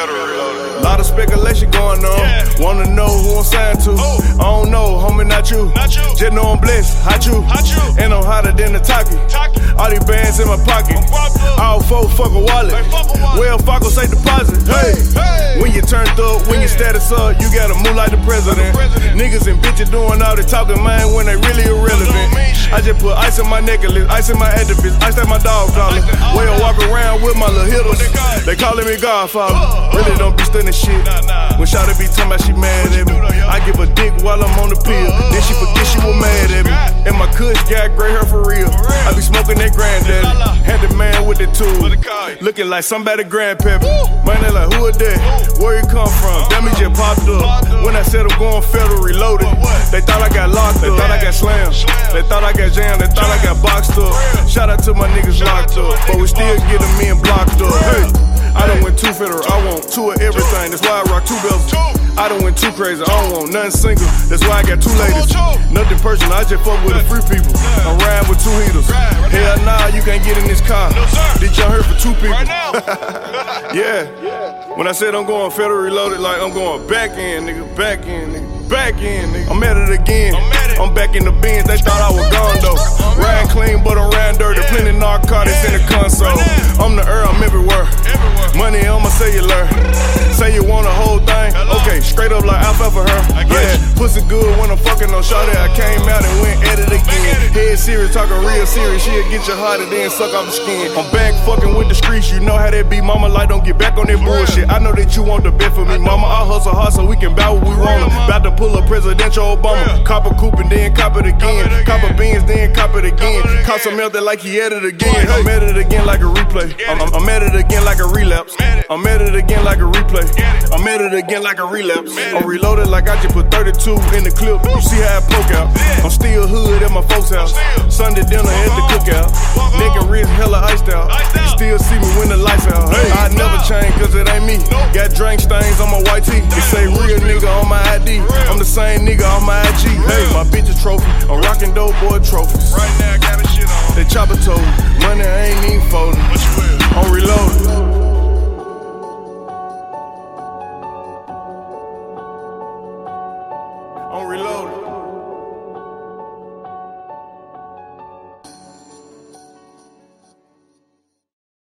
federal. Lot of speculation going on. Yeah. Wanna know who I'm signed to? Who? I don't know, homie, not you. Not you. Just know I'm blessed. Hot you. Hot you. And I'm hotter than the Taki. Taki. All these bands in my pocket. All four fuck a wallet. Hey, fuck a wallet. Well, deposit. Hey. hey. When you turned up, when your status up, you gotta move like the president. president. Niggas and bitches doing all the talking, man, when they really irrelevant. I just put ice in my necklace, ice in my edifice, ice like my dog collar. Way I walk around with my little hitters. they call calling me Godfather. Really don't be stunning shit. When Shawty be talking about she mad at me? I give a dick while I'm on the pill. Then she forget she was mad at me. And my kush got gray hair for real. I be smoking that granddaddy. Had the man with the tool. Looking like somebody grandpappy. Man, they like, who is that? Where you come from? He just popped up. When I said I'm going federal reloaded, they thought They thought I got jammed. They thought I got boxed up. Shout out to my niggas locked up. But we still locked get them in blocked up. Hey. I done Hey. went two federal, I want two of everything. That's why I rock two bells. Two. I done went too crazy, I don't want nothing single. That's why I got two ladies. two. Nothing personal, I just fuck with the free people. I'm riding with two heaters. Hell nah, you can't get in this car. Did y'all heard for two people? Yeah. When I said I'm going federal reloaded, like I'm going back in, nigga, back in, nigga, back in, nigga. I'm at it again. I'm at it. I'm back in the bins. They thought I was gone though. Riding clean, but I'm riding dirty. Plenty narcotics in the console. I'm the Earl, I'm everywhere. Money on my cellular. Say you want a whole thing. Okay, straight up like for her. Yeah, pussy good when I'm fucking on shawty. I came out and went at it again. Head serious, talking real serious. She'll get you hot and then suck off the skin. I'm back fucking with the streets. You know how that be, mama. Like, don't get back on that bullshit. I know that you want the best for me, mama. I hustle hard so we can buy what we pull up presidential Obama. Real. Cop a coupe and then cop it again. Cop it Cop a beans, then cop it again. it Cop again. some melted like he at it again. Boy, I'm hey. at it again like a replay. I'm, it. I'm at it again like a relapse. I'm at it again like a replay. I'm at it again like a relapse. I'm it. reloaded like I just put 32 in the clip. You see how I poke out. I'm still hood at my folks' house. Sunday dinner at the uh-huh. cookout. Walk Neck and wrist hella iced out. You still see me when the lights out. Hey, I never change cause it ain't me. Got drink stains on my white tee. It say on my ID. I'm the same nigga on my IG. Hey, my bitch a trophy. I'm rocking dope boy trophies. Right now, I got a shit on. They chopper told me. Money ain't even folding. I'm reloading. I'm reloading.